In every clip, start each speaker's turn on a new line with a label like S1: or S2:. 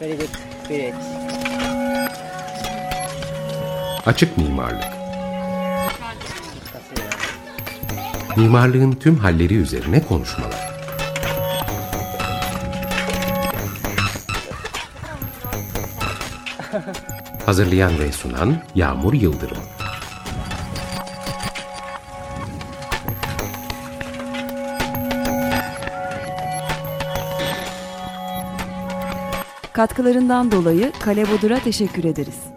S1: Very good.
S2: Açık mimarlık. Mimarlığın tüm halleri üzerine konuşmalar. Hazırlayan ve sunan Yağmur Yıldırım.
S3: Katkılarından dolayı Kale Bodur'a teşekkür ederiz.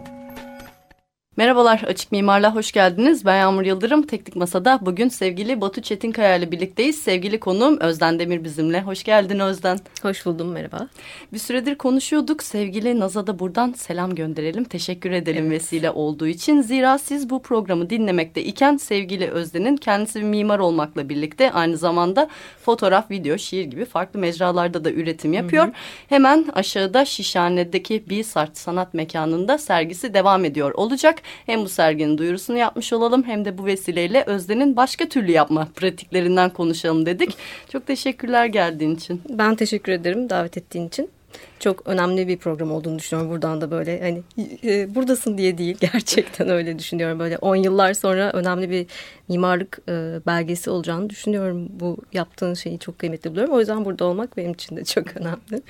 S4: Merhabalar Açık Mimar'la hoş geldiniz. Ben Yağmur Yıldırım. Teknik Masa'da bugün sevgili Batu Çetinkaya ile birlikteyiz. Sevgili konuğum Özden Demir bizimle. Hoş geldin Özden.
S5: Hoş buldum merhaba.
S4: Bir süredir konuşuyorduk. Sevgili Naz'a da buradan selam gönderelim. Teşekkür edelim evet. vesile olduğu için. Zira siz bu programı dinlemekte iken sevgili Özden'in kendisi bir mimar olmakla birlikte aynı zamanda fotoğraf, video, şiir gibi farklı mecralarda da üretim yapıyor. Hı hı. Hemen aşağıda Şişhane'deki bir sanat mekanında sergisi devam ediyor olacak. Hem bu serginin duyurusunu yapmış olalım hem de bu vesileyle Özden'in başka türlü yapma pratiklerinden konuşalım dedik. Çok teşekkürler geldiğin için.
S5: Ben teşekkür ederim davet ettiğin için çok önemli bir program olduğunu düşünüyorum. Buradan da böyle hani e, buradasın diye değil gerçekten öyle düşünüyorum. Böyle 10 yıllar sonra önemli bir mimarlık e, belgesi olacağını düşünüyorum. Bu yaptığın şeyi çok kıymetli buluyorum. O yüzden burada olmak benim için de çok önemli.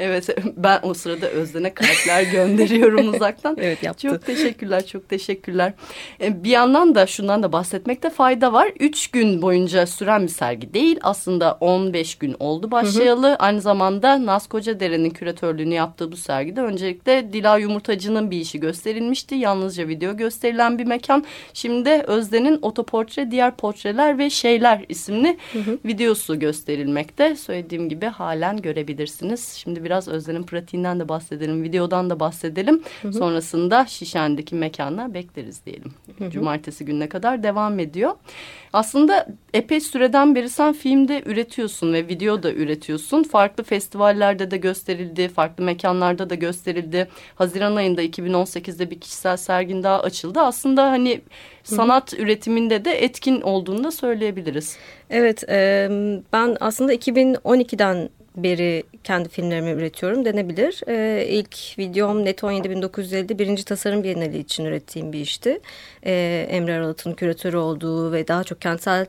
S4: Evet ben o sırada Özden'e kalpler gönderiyorum uzaktan.
S5: evet yaptı.
S4: Çok teşekkürler çok teşekkürler. E, bir yandan da şundan da bahsetmekte fayda var. Üç gün boyunca süren bir sergi değil. Aslında 15 gün oldu başlayalı. Hı hı. Aynı zamanda Naz Kocadere'nin küratörlüğünü yaptığı bu sergide öncelikle Dila Yumurtacı'nın bir işi gösterilmişti. Yalnızca video gösterilen bir mekan. Şimdi Özden'in otoport portre, diğer portreler ve şeyler isimli hı hı. videosu gösterilmekte. Söylediğim gibi halen görebilirsiniz. Şimdi biraz Özlem'in pratiğinden de bahsedelim, videodan da bahsedelim. Hı hı. Sonrasında Şişen'deki mekana bekleriz diyelim. Hı hı. Cumartesi gününe kadar devam ediyor. Aslında epey süreden beri sen filmde üretiyorsun ve video da üretiyorsun. Farklı festivallerde de gösterildi, farklı mekanlarda da gösterildi. Haziran ayında 2018'de bir kişisel sergin daha açıldı. Aslında hani sanat Hı -hı. üretiminde de etkin olduğunu da söyleyebiliriz.
S5: Evet, e, ben aslında 2012'den beri kendi filmlerimi üretiyorum denebilir. Ee, ilk videom Net 17.1950 birinci tasarım bienali için ürettiğim bir işti. Ee, Emre Aralat'ın küratörü olduğu ve daha çok kentsel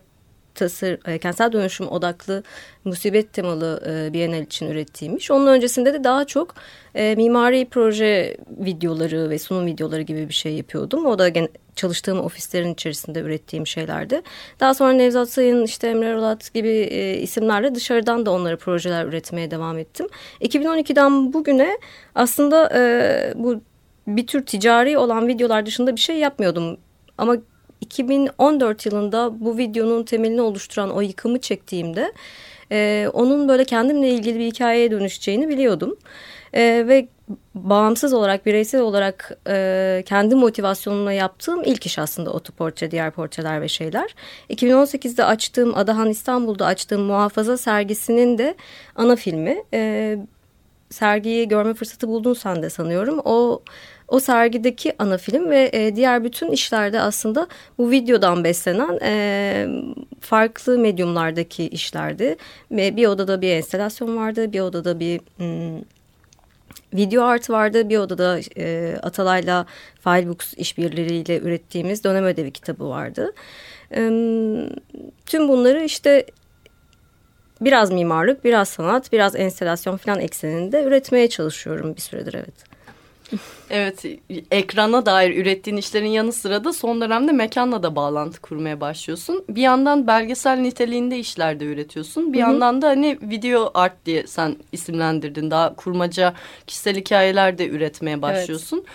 S5: tasar, e, kentsel dönüşüm odaklı musibet temalı e, Bienal için ürettiğimmiş. Onun öncesinde de daha çok e, mimari proje videoları ve sunum videoları gibi bir şey yapıyordum. O da gen, çalıştığım ofislerin içerisinde ürettiğim şeylerdi. Daha sonra Nevzat Sayın, işte Emre Rolat gibi e, isimlerle dışarıdan da onlara projeler üretmeye devam ettim. 2012'den bugüne aslında e, bu bir tür ticari olan videolar dışında bir şey yapmıyordum. Ama 2014 yılında bu videonun temelini oluşturan o yıkımı çektiğimde e, onun böyle kendimle ilgili bir hikayeye dönüşeceğini biliyordum. E, ve bağımsız olarak, bireysel olarak e, kendi motivasyonumla yaptığım ilk iş aslında otoportre, diğer portreler ve şeyler. 2018'de açtığım Adahan İstanbul'da açtığım Muhafaza sergisinin de ana filmi. E, sergiyi görme fırsatı buldun sen de sanıyorum. O o sergideki ana film ve e, diğer bütün işlerde aslında bu videodan beslenen e, farklı medyumlardaki işlerdi. Bir odada bir enstelasyon vardı, bir odada bir... Hmm, video art vardı. Bir odada e, Atalay'la Filebooks işbirleriyle ürettiğimiz dönem ödevi kitabı vardı. E, tüm bunları işte biraz mimarlık, biraz sanat, biraz enstelasyon falan ekseninde üretmeye çalışıyorum bir süredir evet.
S4: Evet, ekrana dair ürettiğin işlerin yanı sıra da son dönemde mekanla da bağlantı kurmaya başlıyorsun. Bir yandan belgesel niteliğinde işler de üretiyorsun. Bir Hı -hı. yandan da hani video art diye sen isimlendirdin. Daha kurmaca kişisel hikayeler de üretmeye başlıyorsun. Evet.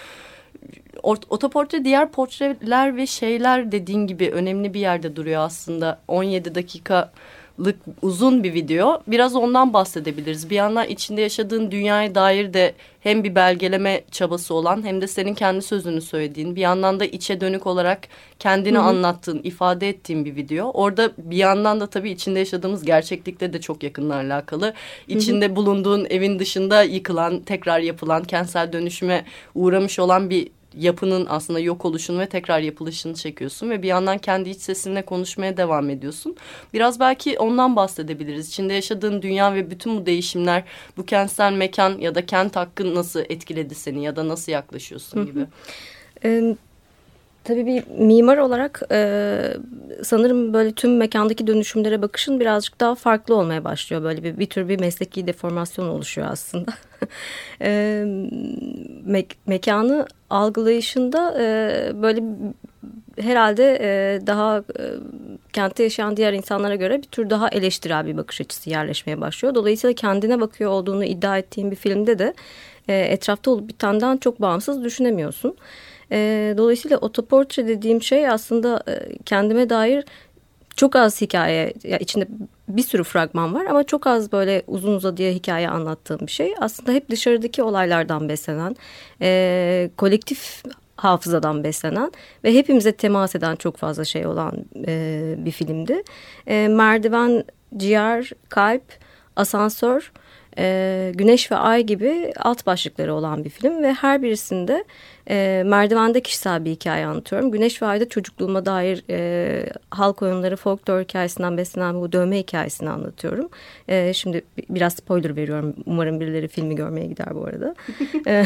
S4: Otoportre diğer portreler ve şeyler dediğin gibi önemli bir yerde duruyor aslında. 17 dakika lık uzun bir video. Biraz ondan bahsedebiliriz. Bir yandan içinde yaşadığın dünyaya dair de hem bir belgeleme çabası olan hem de senin kendi sözünü söylediğin bir yandan da içe dönük olarak kendini Hı -hı. anlattığın, ifade ettiğin bir video. Orada bir yandan da tabii içinde yaşadığımız gerçeklikle de çok yakınla alakalı. İçinde Hı -hı. bulunduğun evin dışında yıkılan, tekrar yapılan, kentsel dönüşüme uğramış olan bir yapının aslında yok oluşunu ve tekrar yapılışını çekiyorsun ve bir yandan kendi iç sesinle konuşmaya devam ediyorsun. Biraz belki ondan bahsedebiliriz. İçinde yaşadığın dünya ve bütün bu değişimler bu kentsel mekan ya da kent hakkı nasıl etkiledi seni ya da nasıl yaklaşıyorsun gibi.
S5: Evet. Tabii bir mimar olarak e, sanırım böyle tüm mekandaki dönüşümlere bakışın birazcık daha farklı olmaya başlıyor. Böyle bir, bir tür bir mesleki deformasyon oluşuyor aslında. e, me mekanı algılayışında e, böyle herhalde e, daha e, kentte yaşayan diğer insanlara göre bir tür daha eleştirel bir bakış açısı yerleşmeye başlıyor. Dolayısıyla kendine bakıyor olduğunu iddia ettiğim bir filmde de e, etrafta olup bitenden çok bağımsız düşünemiyorsun. E, dolayısıyla otoportre dediğim şey aslında e, kendime dair çok az hikaye ya içinde bir sürü fragman var ama çok az böyle uzun uzadıya hikaye anlattığım bir şey. Aslında hep dışarıdaki olaylardan beslenen, e, kolektif hafızadan beslenen ve hepimize temas eden çok fazla şey olan e, bir filmdi. E, merdiven, ciğer, kalp, asansör, e, güneş ve ay gibi alt başlıkları olan bir film ve her birisinde e, merdivende kişisel bir hikaye anlatıyorum. Güneş ve Ay'da çocukluğuma dair e, halk oyunları, folklor hikayesinden beslenen bu dövme hikayesini anlatıyorum. E, şimdi biraz spoiler veriyorum. Umarım birileri filmi görmeye gider bu arada. e,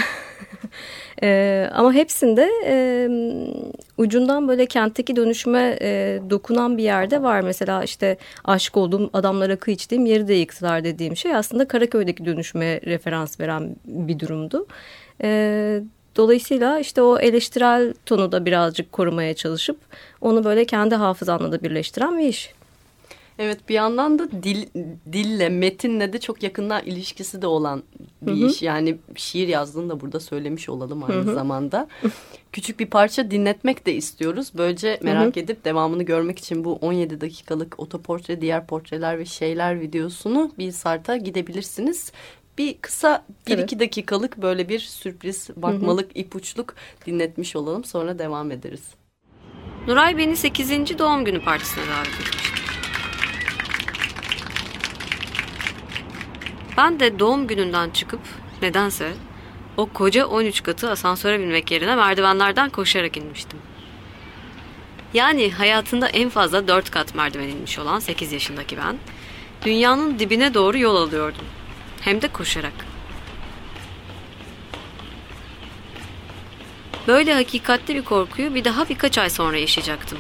S5: e, ama hepsinde e, ucundan böyle kentteki dönüşüme e, dokunan bir yerde var. Mesela işte aşık olduğum adamlara kıy içtiğim yeri de yıktılar dediğim şey aslında Karaköy'deki dönüşüme referans veren bir durumdu. E, Dolayısıyla işte o eleştirel tonu da birazcık korumaya çalışıp onu böyle kendi hafızanla da birleştiren bir iş.
S4: Evet bir yandan da dil, dille, metinle de çok yakından ilişkisi de olan bir Hı -hı. iş. Yani şiir yazdığını da burada söylemiş olalım aynı Hı -hı. zamanda. Küçük bir parça dinletmek de istiyoruz. Böylece merak Hı -hı. edip devamını görmek için bu 17 dakikalık otoportre, diğer portreler ve şeyler videosunu bir sarta gidebilirsiniz bir kısa bir evet. iki dakikalık böyle bir sürpriz bakmalık hı hı. ipuçluk dinletmiş olalım sonra devam ederiz.
S5: Nuray beni 8. doğum günü partisine davet etmişti. Ben de doğum gününden çıkıp nedense o koca 13 katı asansöre binmek yerine merdivenlerden koşarak inmiştim. Yani hayatında en fazla 4 kat merdiven inmiş olan 8 yaşındaki ben dünyanın dibine doğru yol alıyordum. Hem de koşarak. Böyle hakikatli bir korkuyu bir daha birkaç ay sonra yaşayacaktım.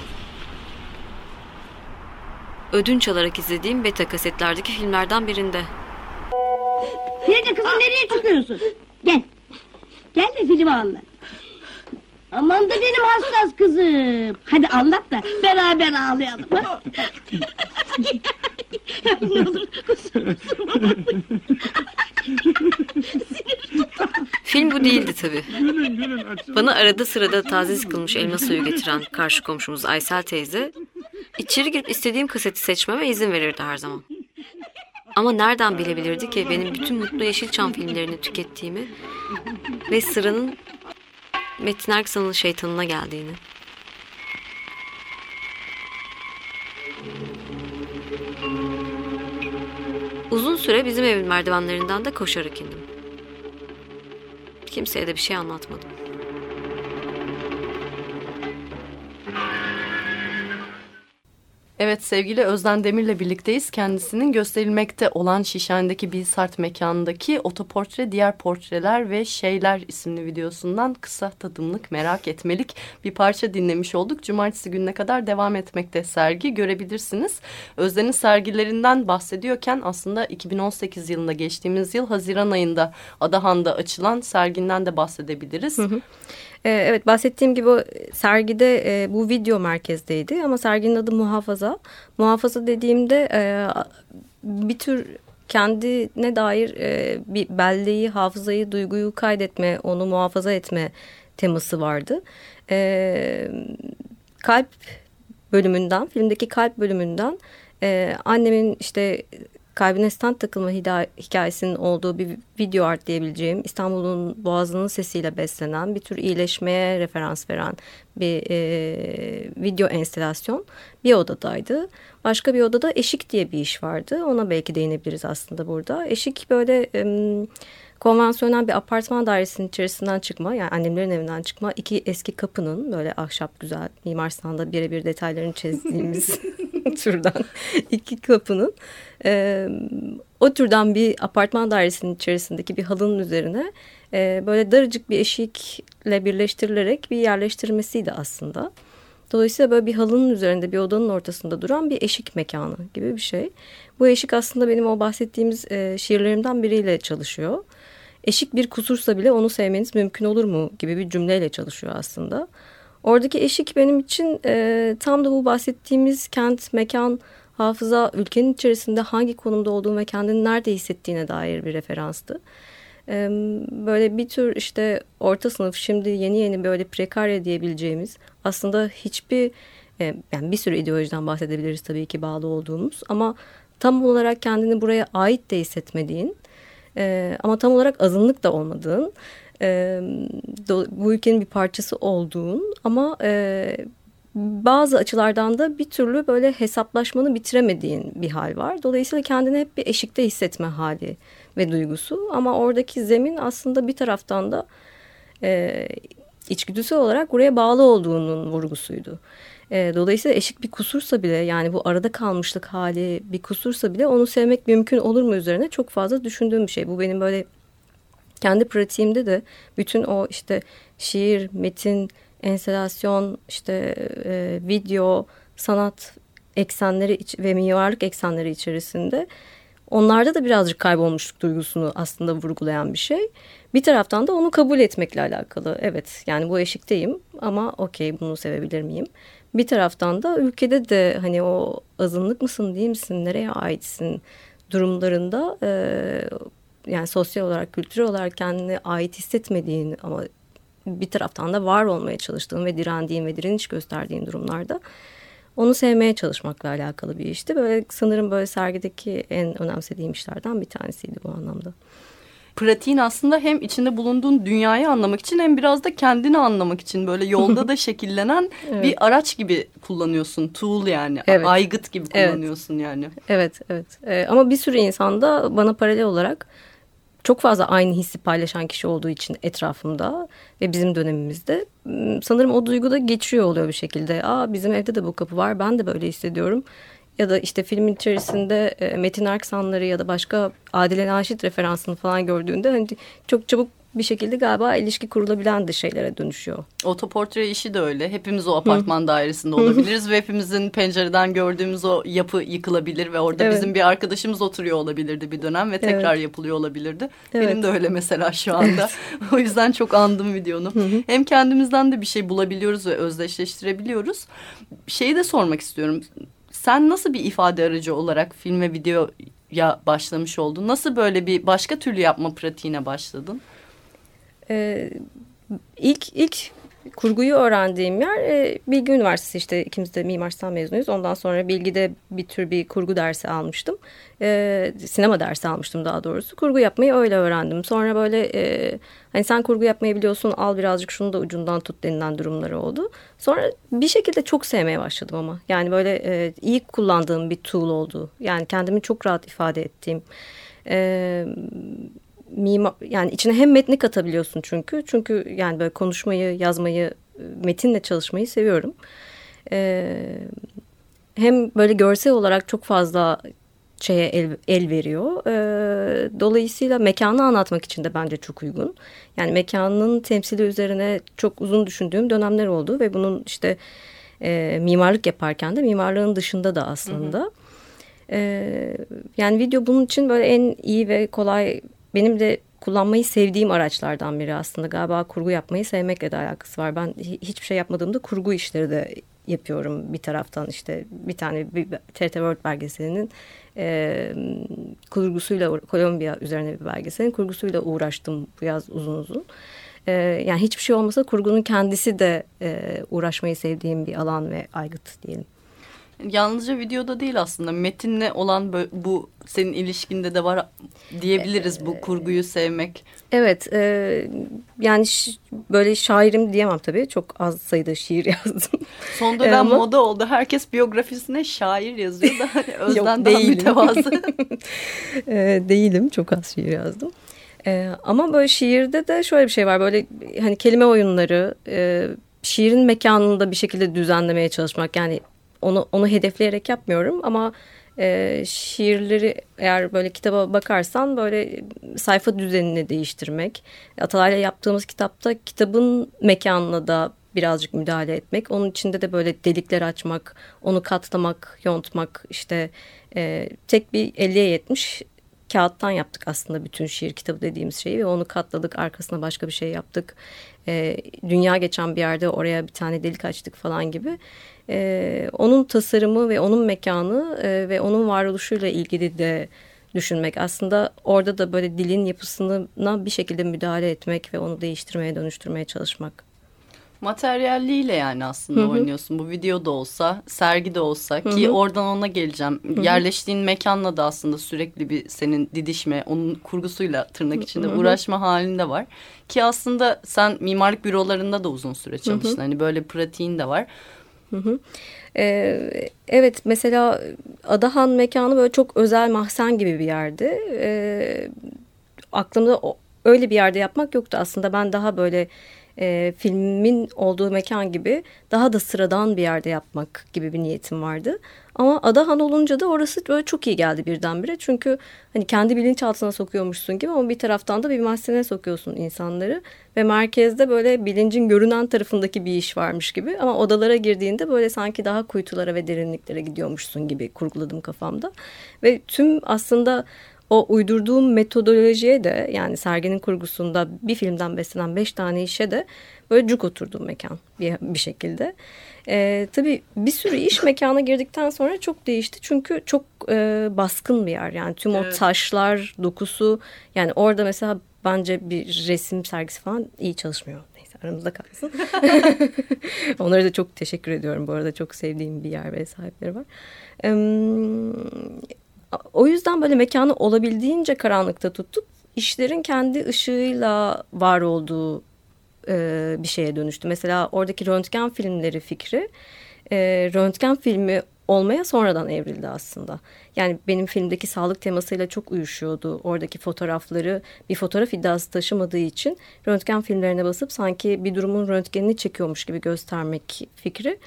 S5: Ödünç alarak izlediğim beta kasetlerdeki filmlerden birinde.
S1: Feride kızım nereye çıkıyorsun? Gel. Gel de film anla. Aman da benim hassas kızım. Hadi anlat da beraber ağlayalım.
S5: Film bu değildi tabi. Bana arada sırada taze sıkılmış elma suyu getiren karşı komşumuz Aysel teyze içeri girip istediğim kaseti seçmeme izin verirdi her zaman. Ama nereden bilebilirdi ki benim bütün Mutlu Yeşilçam filmlerini tükettiğimi ve sıranın Metin Erksan'ın şeytanına geldiğini. Uzun süre bizim evin merdivenlerinden de koşarak indim. Kimseye de bir şey anlatmadım.
S4: Evet sevgili Özden Demir'le birlikteyiz. Kendisinin gösterilmekte olan Şişhane'deki Bilsart mekanındaki otoportre, diğer portreler ve şeyler isimli videosundan kısa tadımlık merak etmelik bir parça dinlemiş olduk. Cumartesi gününe kadar devam etmekte sergi görebilirsiniz. Özden'in sergilerinden bahsediyorken aslında 2018 yılında geçtiğimiz yıl Haziran ayında Adahan'da açılan serginden de bahsedebiliriz. Hı hı.
S5: Ee, evet bahsettiğim gibi sergide e, bu video merkezdeydi ama serginin adı Muhafaza. Muhafaza dediğimde e, bir tür kendine dair e, bir belleği, hafızayı, duyguyu kaydetme, onu muhafaza etme teması vardı. kalp bölümünden, filmdeki kalp bölümünden annemin işte kalbine stand takılma hikayesinin olduğu bir video art diyebileceğim İstanbul'un boğazının sesiyle beslenen bir tür iyileşmeye referans veren bir e, video enstelasyon bir odadaydı. Başka bir odada eşik diye bir iş vardı. Ona belki değinebiliriz aslında burada. Eşik böyle... E, konvansiyonel bir apartman dairesinin içerisinden çıkma yani annemlerin evinden çıkma iki eski kapının böyle ahşap güzel Mimar Sinan'da birebir detaylarını çizdiğimiz türden iki kapının e, o türden bir apartman dairesinin içerisindeki bir halının üzerine e, böyle daracık bir eşikle birleştirilerek bir yerleştirmesiydi aslında. Dolayısıyla böyle bir halının üzerinde bir odanın ortasında duran bir eşik mekanı gibi bir şey. Bu eşik aslında benim o bahsettiğimiz e, şiirlerimden biriyle çalışıyor. Eşik bir kusursa bile onu sevmeniz mümkün olur mu gibi bir cümleyle çalışıyor aslında. Oradaki eşik benim için e, tam da bu bahsettiğimiz kent, mekan, hafıza, ülkenin içerisinde hangi konumda olduğu ve kendini nerede hissettiğine dair bir referanstı. E, böyle bir tür işte orta sınıf şimdi yeni yeni böyle prekarya diyebileceğimiz aslında hiçbir e, yani bir sürü ideolojiden bahsedebiliriz tabii ki bağlı olduğumuz ama tam olarak kendini buraya ait de hissetmediğin e, ama tam olarak azınlık da olmadığın e, do, bu ülkenin bir parçası olduğun ama e, bazı açılardan da bir türlü böyle hesaplaşmanı bitiremediğin bir hal var. Dolayısıyla kendini hep bir eşikte hissetme hali ve duygusu ama oradaki zemin aslında bir taraftan da e, içgüdüsel olarak buraya bağlı olduğunun vurgusuydu. E, dolayısıyla eşik bir kusursa bile yani bu arada kalmışlık hali bir kusursa bile onu sevmek mümkün olur mu üzerine çok fazla düşündüğüm bir şey. Bu benim böyle kendi pratiğimde de bütün o işte şiir, metin, enstelasyon, işte e, video, sanat eksenleri ve mimarlık eksenleri içerisinde onlarda da birazcık kaybolmuşluk duygusunu aslında vurgulayan bir şey. Bir taraftan da onu kabul etmekle alakalı. Evet yani bu eşikteyim ama okey bunu sevebilir miyim? Bir taraftan da ülkede de hani o azınlık mısın değil misin nereye aitsin durumlarında e, yani sosyal olarak kültürel olarak kendine ait hissetmediğin ama bir taraftan da var olmaya çalıştığın ve direndiğin ve direniş gösterdiğin durumlarda onu sevmeye çalışmakla alakalı bir işti. Böyle sanırım böyle sergideki en önemsediğim işlerden bir tanesiydi bu anlamda
S4: pratiğin aslında hem içinde bulunduğun dünyayı anlamak için hem biraz da kendini anlamak için böyle yolda da şekillenen evet. bir araç gibi kullanıyorsun. Tool yani. Evet. Aygıt gibi kullanıyorsun
S5: evet.
S4: yani.
S5: Evet, evet. Ee, ama bir sürü insanda bana paralel olarak çok fazla aynı hissi paylaşan kişi olduğu için etrafımda ve bizim dönemimizde sanırım o duygu da geçiyor oluyor bir şekilde. Aa bizim evde de bu kapı var ben de böyle hissediyorum ya da işte filmin içerisinde e, Metin Erksanları ya da başka Adile Naşit referansını falan gördüğünde hani çok çabuk bir şekilde galiba ilişki kurulabilen de şeylere dönüşüyor.
S4: Otoportre işi de öyle. Hepimiz o apartman Hı. dairesinde olabiliriz ve hepimizin pencereden gördüğümüz o yapı yıkılabilir ve orada evet. bizim bir arkadaşımız oturuyor olabilirdi bir dönem ve tekrar evet. yapılıyor olabilirdi. Evet. Benim de öyle mesela şu anda. o yüzden çok andım videonu. Hem kendimizden de bir şey bulabiliyoruz ve özdeşleştirebiliyoruz. Şeyi de sormak istiyorum. Sen nasıl bir ifade aracı olarak film ve videoya başlamış oldun? Nasıl böyle bir başka türlü yapma pratiğine başladın?
S5: Ee, ilk ilk kurguyu öğrendiğim yer e, Bilgi Üniversitesi işte ikimiz de Mimar Sinan mezunuyuz. Ondan sonra Bilgi'de bir tür bir kurgu dersi almıştım. E, sinema dersi almıştım daha doğrusu. Kurgu yapmayı öyle öğrendim. Sonra böyle e, hani sen kurgu yapmayı biliyorsun al birazcık şunu da ucundan tut denilen durumları oldu. Sonra bir şekilde çok sevmeye başladım ama. Yani böyle e, iyi kullandığım bir tool oldu. Yani kendimi çok rahat ifade ettiğim... E, mimar yani içine hem metni katabiliyorsun çünkü çünkü yani böyle konuşmayı yazmayı metinle çalışmayı seviyorum. Ee, hem böyle görsel olarak çok fazla şeye el, el veriyor. Ee, dolayısıyla mekanı anlatmak için de bence çok uygun. Yani mekanın temsili üzerine çok uzun düşündüğüm dönemler oldu ve bunun işte e, mimarlık yaparken de mimarlığın dışında da aslında. Hı hı. Ee, yani video bunun için böyle en iyi ve kolay benim de kullanmayı sevdiğim araçlardan biri aslında. Galiba kurgu yapmayı sevmekle de alakası var. Ben hiçbir şey yapmadığımda kurgu işleri de yapıyorum bir taraftan işte bir tane bir TRT World belgeselinin e, kurgusuyla Kolombiya üzerine bir belgeselin kurgusuyla uğraştım bu yaz uzun uzun. E, yani hiçbir şey olmasa kurgunun kendisi de e, uğraşmayı sevdiğim bir alan ve aygıt diyelim.
S4: Yalnızca videoda değil aslında metinle olan bu senin ilişkinde de var diyebiliriz bu kurguyu sevmek.
S5: Evet e, yani böyle şairim diyemem tabii çok az sayıda şiir yazdım.
S4: Son dönem Ama... moda oldu herkes biyografisine şair yazıyor da hani Özden Yok, daha mütevazı.
S5: e, değilim çok az şiir yazdım. Ee, ama böyle şiirde de şöyle bir şey var. Böyle hani kelime oyunları, e, şiirin mekanını da bir şekilde düzenlemeye çalışmak. Yani onu onu hedefleyerek yapmıyorum ama e, şiirleri eğer böyle kitaba bakarsan böyle sayfa düzenini değiştirmek. Atalay'la yaptığımız kitapta kitabın mekanına da birazcık müdahale etmek. Onun içinde de böyle delikler açmak, onu katlamak, yontmak işte e, tek bir 50'ye 70 kağıttan yaptık aslında bütün şiir kitabı dediğimiz şeyi ve onu katladık arkasına başka bir şey yaptık. E, dünya geçen bir yerde oraya bir tane delik açtık falan gibi. E, onun tasarımı ve onun mekanı e, ve onun varoluşuyla ilgili de düşünmek. Aslında orada da böyle dilin yapısına bir şekilde müdahale etmek ve onu değiştirmeye dönüştürmeye çalışmak
S4: materyalliyle yani aslında Hı-hı. oynuyorsun. Bu video da olsa, sergi de olsa Hı-hı. ki oradan ona geleceğim. Hı-hı. Yerleştiğin mekanla da aslında sürekli bir senin didişme, onun kurgusuyla tırnak içinde Hı-hı. uğraşma halinde var. Ki aslında sen mimarlık bürolarında da uzun süre çalıştın. Hı-hı. Hani böyle pratiğin de var.
S5: Hı hı. Ee, evet mesela Adahan mekanı böyle çok özel mahzen gibi bir yerdi. Ee, aklımda o, öyle bir yerde yapmak yoktu aslında. Ben daha böyle e, filmin olduğu mekan gibi daha da sıradan bir yerde yapmak gibi bir niyetim vardı. Ama Adahan olunca da orası böyle çok iyi geldi birdenbire. Çünkü hani kendi bilinçaltına sokuyormuşsun gibi ama bir taraftan da bir mahzene sokuyorsun insanları. Ve merkezde böyle bilincin görünen tarafındaki bir iş varmış gibi. Ama odalara girdiğinde böyle sanki daha kuytulara ve derinliklere gidiyormuşsun gibi kurguladım kafamda. Ve tüm aslında o uydurduğum metodolojiye de yani serginin kurgusunda bir filmden beslenen beş tane işe de böyle cuk oturdum mekan bir, bir şekilde. Ee, tabii bir sürü iş mekana girdikten sonra çok değişti. Çünkü çok e, baskın bir yer. Yani tüm evet. o taşlar, dokusu. Yani orada mesela bence bir resim sergisi falan iyi çalışmıyor. Neyse aramızda kalsın. Onlara da çok teşekkür ediyorum. Bu arada çok sevdiğim bir yer ve sahipleri var. Ee, o yüzden böyle mekanı olabildiğince karanlıkta tutup işlerin kendi ışığıyla var olduğu e, bir şeye dönüştü. Mesela oradaki röntgen filmleri fikri e, röntgen filmi olmaya sonradan evrildi aslında. Yani benim filmdeki sağlık temasıyla çok uyuşuyordu. Oradaki fotoğrafları bir fotoğraf iddiası taşımadığı için röntgen filmlerine basıp sanki bir durumun röntgenini çekiyormuş gibi göstermek fikri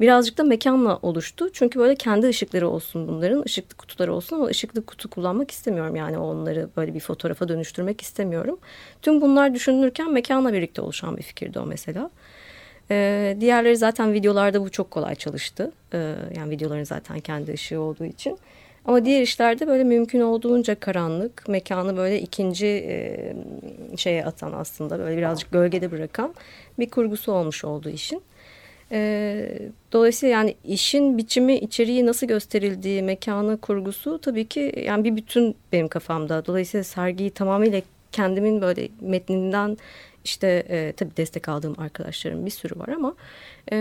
S5: birazcık da mekanla oluştu. Çünkü böyle kendi ışıkları olsun bunların, ışıklı kutuları olsun ama ışıklı kutu kullanmak istemiyorum. Yani onları böyle bir fotoğrafa dönüştürmek istemiyorum. Tüm bunlar düşünülürken mekanla birlikte oluşan bir fikirdi o mesela. Ee, diğerleri zaten videolarda bu çok kolay çalıştı. Ee, yani videoların zaten kendi ışığı olduğu için. Ama diğer işlerde böyle mümkün olduğunca karanlık, mekanı böyle ikinci e, şeye atan aslında böyle birazcık gölgede bırakan bir kurgusu olmuş olduğu işin. E, dolayısıyla yani işin biçimi, içeriği nasıl gösterildiği, mekanı, kurgusu tabii ki yani bir bütün benim kafamda. Dolayısıyla sergiyi tamamıyla kendimin böyle metninden işte e, tabii destek aldığım arkadaşlarım bir sürü var ama e,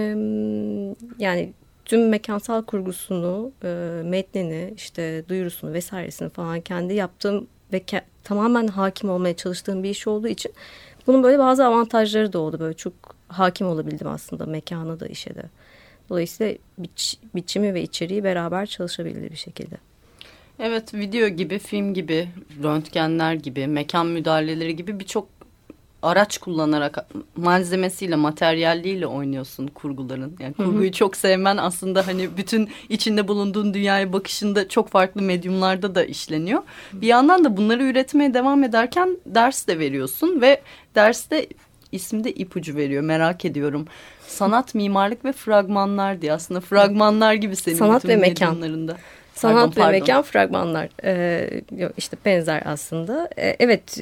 S5: yani tüm mekansal kurgusunu, e, metnini, işte duyurusunu vesairesini falan kendi yaptığım ve ke tamamen hakim olmaya çalıştığım bir iş olduğu için bunun böyle bazı avantajları da oldu. Böyle çok hakim olabildim aslında mekana da işe de. Dolayısıyla biç, biçimi ve içeriği beraber çalışabildi bir şekilde.
S4: Evet video gibi, film gibi, röntgenler gibi, mekan müdahaleleri gibi birçok araç kullanarak malzemesiyle, materyalliyle oynuyorsun kurguların. Yani kurguyu hı hı. çok sevmen aslında hani bütün içinde bulunduğun dünyaya bakışında çok farklı medyumlarda da işleniyor. Bir yandan da bunları üretmeye devam ederken ders de veriyorsun ve derste isimde ipucu veriyor. Merak ediyorum. Sanat, mimarlık ve fragmanlar diye aslında fragmanlar gibi senin
S5: Sanat ve mekan. Sanat pardon, ve pardon. mekan fragmanlar. Ee, işte benzer aslında. Ee, evet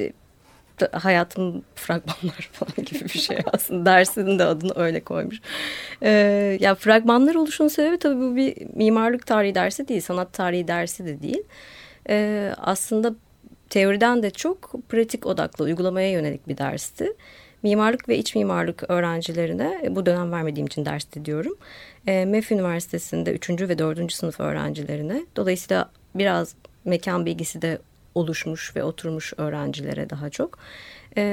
S5: hayatım fragmanlar falan gibi bir şey aslında dersinin de adını öyle koymuş. Ee, ya fragmanlar oluşunun sebebi tabii bu bir mimarlık tarihi dersi değil, sanat tarihi dersi de değil. Ee, aslında teoriden de çok pratik odaklı, uygulamaya yönelik bir dersti. Mimarlık ve iç mimarlık öğrencilerine bu dönem vermediğim için ders diyorum. E, MEF Üniversitesi'nde 3. ve 4. sınıf öğrencilerine. Dolayısıyla biraz mekan bilgisi de oluşmuş ve oturmuş öğrencilere daha çok e,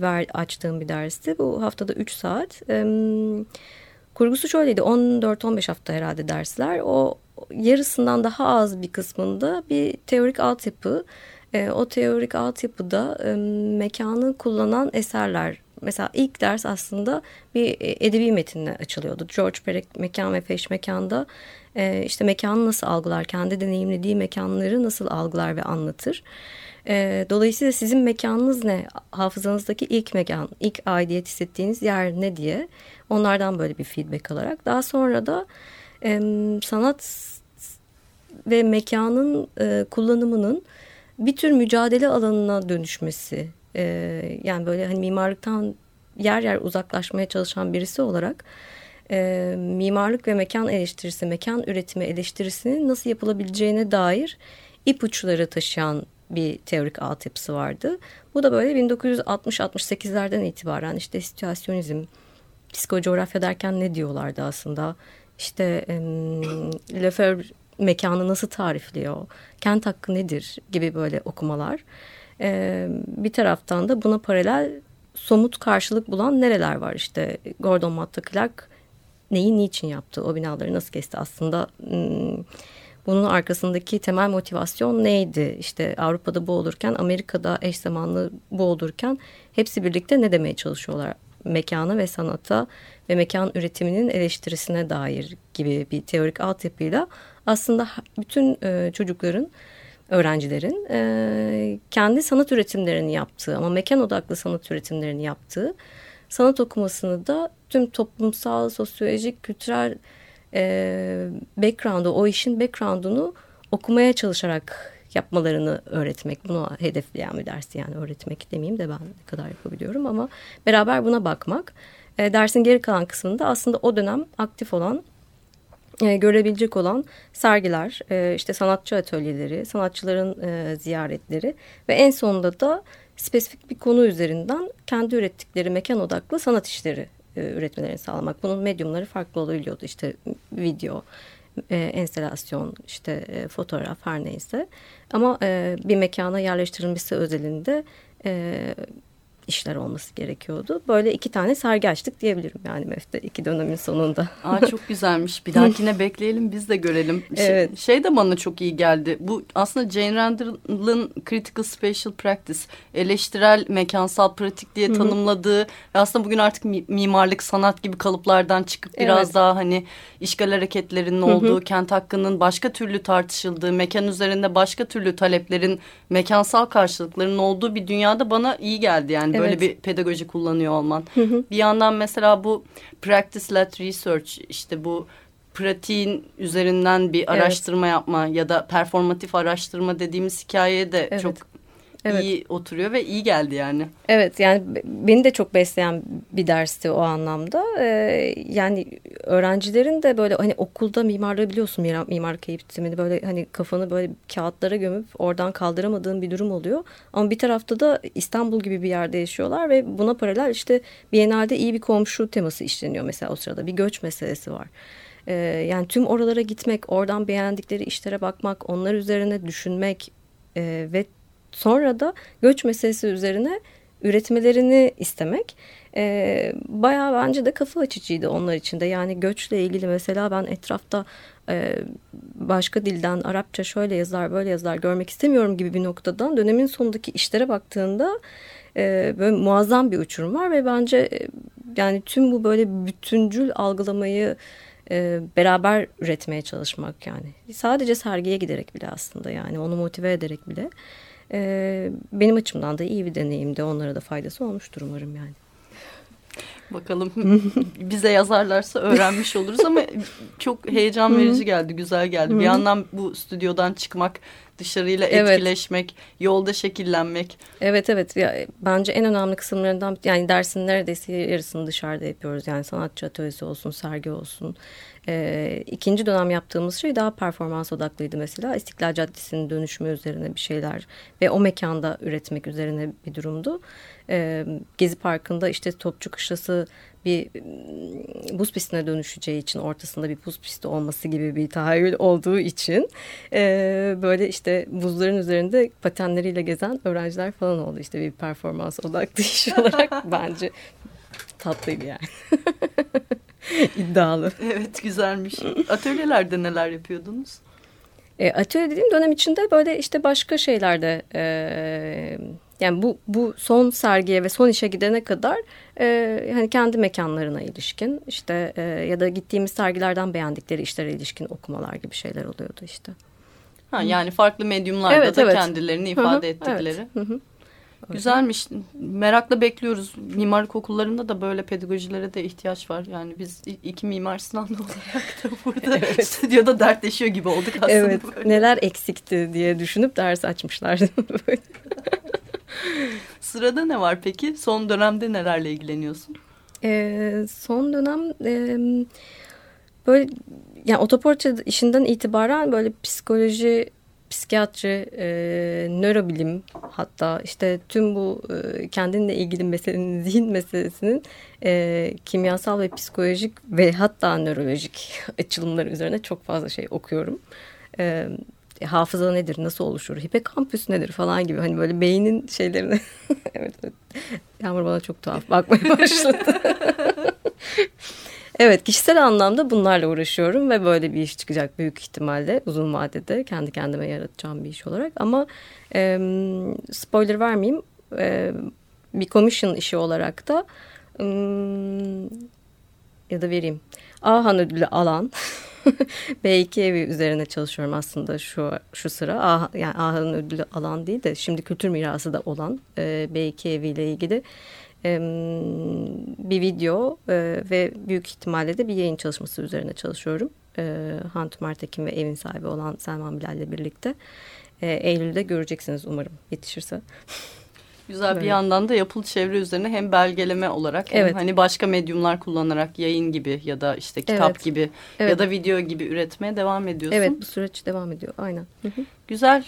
S5: ver, açtığım bir dersti. Bu haftada 3 saat. E, kurgusu şöyleydi 14-15 hafta herhalde dersler. O yarısından daha az bir kısmında bir teorik altyapı E, o teorik altyapıda e, mekanı kullanan eserler mesela ilk ders aslında bir e, edebi metinle açılıyordu. George Perec Mekan ve Peş Mekan'da e, işte mekanı nasıl algılar, kendi deneyimlediği mekanları nasıl algılar ve anlatır. E, dolayısıyla sizin mekanınız ne? Hafızanızdaki ilk mekan, ilk aidiyet hissettiğiniz yer ne diye onlardan böyle bir feedback alarak. Daha sonra da e, sanat ve mekanın e, kullanımının bir tür mücadele alanına dönüşmesi. E, yani böyle hani mimarlıktan yer yer uzaklaşmaya çalışan birisi olarak e, mimarlık ve mekan eleştirisi, mekan üretimi eleştirisinin nasıl yapılabileceğine dair ipuçları taşıyan bir teorik altyapısı vardı. Bu da böyle 1960-68'lerden itibaren işte situasyonizm, psikocoğrafya derken ne diyorlardı aslında? İşte e, Lefebvre mekanı nasıl tarifliyor, kent hakkı nedir gibi böyle okumalar. E, bir taraftan da buna paralel somut karşılık bulan nereler var? İşte Gordon Matta Clark neyi niçin yaptı, o binaları nasıl kesti aslında... Bunun arkasındaki temel motivasyon neydi? İşte Avrupa'da bu olurken, Amerika'da eş zamanlı bu olurken hepsi birlikte ne demeye çalışıyorlar? Mekana ve sanata ve mekan üretiminin eleştirisine dair gibi bir teorik altyapıyla aslında bütün çocukların öğrencilerin kendi sanat üretimlerini yaptığı ama mekan odaklı sanat üretimlerini yaptığı sanat okumasını da tüm toplumsal, sosyolojik, kültürel e, background'u, o işin background'unu okumaya çalışarak yapmalarını öğretmek. Bunu hedefleyen bir ders yani öğretmek demeyeyim de ben ne kadar yapabiliyorum ama beraber buna bakmak. E, dersin geri kalan kısmında aslında o dönem aktif olan e, görebilecek olan sergiler, e, işte sanatçı atölyeleri, sanatçıların e, ziyaretleri ve en sonunda da spesifik bir konu üzerinden kendi ürettikleri mekan odaklı sanat işleri e, üretmelerini sağlamak. Bunun medyumları farklı olabiliyordu. İşte video, e, enstelasyon, işte e, fotoğraf her neyse. Ama e, bir mekana yerleştirilmesi özelinde e, işler olması gerekiyordu. Böyle iki tane sergi açtık diyebilirim yani MEF'te iki dönemin sonunda.
S4: Aa, çok güzelmiş. Bir dahakine bekleyelim biz de görelim. Şey, evet. şey de bana çok iyi geldi. Bu aslında Jane Randall'ın Critical Spatial Practice eleştirel mekansal pratik diye tanımladığı ve aslında bugün artık mimarlık sanat gibi kalıplardan çıkıp biraz evet. daha hani işgal hareketlerinin olduğu, kent hakkının başka türlü tartışıldığı, mekan üzerinde başka türlü taleplerin mekansal karşılıklarının olduğu bir dünyada bana iyi geldi yani böyle evet. bir pedagoji kullanıyor olman. Hı hı. Bir yandan mesela bu practice led research işte bu pratiğin üzerinden bir araştırma evet. yapma ya da performatif araştırma dediğimiz hikayeye de evet. çok evet. iyi oturuyor ve iyi geldi yani.
S5: Evet yani beni de çok besleyen bir dersti o anlamda. Ee, yani öğrencilerin de böyle hani okulda mimarlığı biliyorsun mimar, mimarlık eğitimini böyle hani kafanı böyle kağıtlara gömüp oradan kaldıramadığın bir durum oluyor. Ama bir tarafta da İstanbul gibi bir yerde yaşıyorlar ve buna paralel işte Biennale'de iyi bir komşu teması işleniyor mesela o sırada. Bir göç meselesi var. Ee, yani tüm oralara gitmek, oradan beğendikleri işlere bakmak, onlar üzerine düşünmek e, ve Sonra da göç meselesi üzerine üretmelerini istemek e, bayağı bence de kafa açıcıydı onlar için de. Yani göçle ilgili mesela ben etrafta e, başka dilden Arapça şöyle yazar böyle yazar görmek istemiyorum gibi bir noktadan dönemin sonundaki işlere baktığında e, böyle muazzam bir uçurum var ve bence e, yani tüm bu böyle bütüncül algılamayı e, beraber üretmeye çalışmak yani. Sadece sergiye giderek bile aslında yani onu motive ederek bile e, benim açımdan da iyi bir deneyimdi. Onlara da faydası olmuştur umarım yani.
S4: Bakalım bize yazarlarsa öğrenmiş oluruz ama çok heyecan verici geldi, güzel geldi. Bir yandan bu stüdyodan çıkmak, dışarıyla etkileşmek, evet. yolda şekillenmek.
S5: Evet evet ya, bence en önemli kısımlarından yani dersin neredeyse yarısını dışarıda yapıyoruz. Yani sanatçı atölyesi olsun, sergi olsun. E, ikinci dönem yaptığımız şey daha performans odaklıydı mesela. İstiklal Caddesi'nin dönüşümü üzerine bir şeyler ve o mekanda üretmek üzerine bir durumdu. E, Gezi Parkı'nda işte Topçu Kışlası bir buz pistine dönüşeceği için ortasında bir buz pisti olması gibi bir tahayyül olduğu için e, böyle işte buzların üzerinde patenleriyle gezen öğrenciler falan oldu. işte bir performans odaklı iş olarak bence tatlıydı yani. İddialı.
S4: Evet güzelmiş. Atölyelerde neler yapıyordunuz?
S5: E, atölye dediğim dönem içinde böyle işte başka şeylerde e, yani bu bu son sergiye ve son işe gidene kadar e, hani kendi mekanlarına ilişkin işte e, ya da gittiğimiz sergilerden beğendikleri işlere ilişkin okumalar gibi şeyler oluyordu işte.
S4: Ha, yani farklı medyumlarda
S5: Evet,
S4: da
S5: evet.
S4: kendilerini ifade
S5: Hı hı,
S4: ettikleri.
S5: evet. Hı hı.
S4: Güzelmiş. Merakla bekliyoruz. Mimarlık okullarında da böyle pedagojilere de ihtiyaç var. Yani biz iki mimar Sinan'la olarak da burada stüdyoda dertleşiyor gibi olduk aslında.
S5: Evet
S4: böyle.
S5: neler eksikti diye düşünüp ders açmışlar. Böyle.
S4: Sırada ne var peki? Son dönemde nelerle ilgileniyorsun?
S5: Ee, son dönem e, böyle yani otoportre işinden itibaren böyle psikoloji, psikiyatri, e, nörobilim hatta işte tüm bu e, kendinle ilgili meselenin, zihin meselesinin e, kimyasal ve psikolojik ve hatta nörolojik açılımları üzerine çok fazla şey okuyorum. E, hafıza nedir, nasıl oluşur, hippokampüs nedir falan gibi hani böyle beynin şeylerini evet, evet. Yağmur bana çok tuhaf bakmaya başladı. Evet kişisel anlamda bunlarla uğraşıyorum ve böyle bir iş çıkacak büyük ihtimalle uzun vadede kendi kendime yaratacağım bir iş olarak ama e, spoiler vermeyeyim e, bir commission işi olarak da e, ya da vereyim Ahan ödülü alan B2 evi üzerine çalışıyorum aslında şu şu sıra. Ah, yani Ahan ödülü alan değil de şimdi kültür mirası da olan e, B2 eviyle ilgili e, bir video e, ve büyük ihtimalle de bir yayın çalışması üzerine çalışıyorum. E, Hantu Mertekin ve evin sahibi olan Selman Bilal ile birlikte. E, Eylül'de göreceksiniz umarım yetişirse.
S4: Güzel bir
S5: Böyle.
S4: yandan da yapılı çevre üzerine hem belgeleme olarak hem
S5: Evet.
S4: hani başka medyumlar kullanarak yayın gibi ya da işte kitap
S5: Evet.
S4: gibi
S5: Evet.
S4: ya da video gibi üretmeye devam ediyorsun.
S5: Evet bu süreç devam ediyor aynen. Hı hı.
S4: Güzel.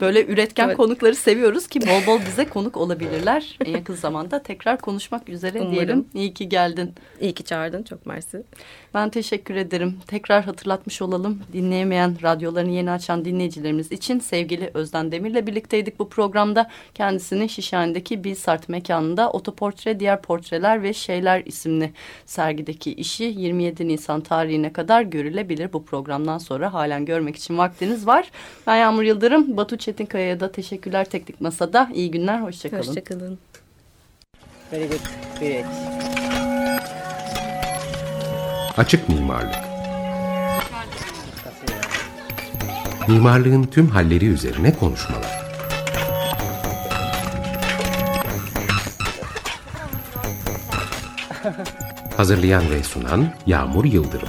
S4: Böyle üretken
S5: Evet.
S4: konukları seviyoruz ki bol bol bize konuk olabilirler. En yakın zamanda tekrar konuşmak üzere
S5: Umarım.
S4: diyelim. İyi ki geldin.
S5: İyi ki çağırdın çok mersi.
S4: Ben teşekkür ederim. Tekrar hatırlatmış olalım. Dinleyemeyen, radyolarını yeni açan dinleyicilerimiz için sevgili Özden Demir'le birlikteydik bu programda. Kendisini Şişhane'deki Bilsart mekanında Otoportre, Diğer Portreler ve Şeyler isimli sergideki işi 27 Nisan tarihine kadar görülebilir. Bu programdan sonra halen görmek için vaktiniz var. Ben Yağmur Yıldırım, Batu Çetinkaya'ya da teşekkürler Teknik Masa'da. İyi günler, hoşçakalın.
S5: Hoşçakalın.
S6: Very good. Great.
S2: Açık mimarlık. Mimarlığın tüm halleri üzerine konuşmalar. Hazırlayan ve sunan Yağmur Yıldırım.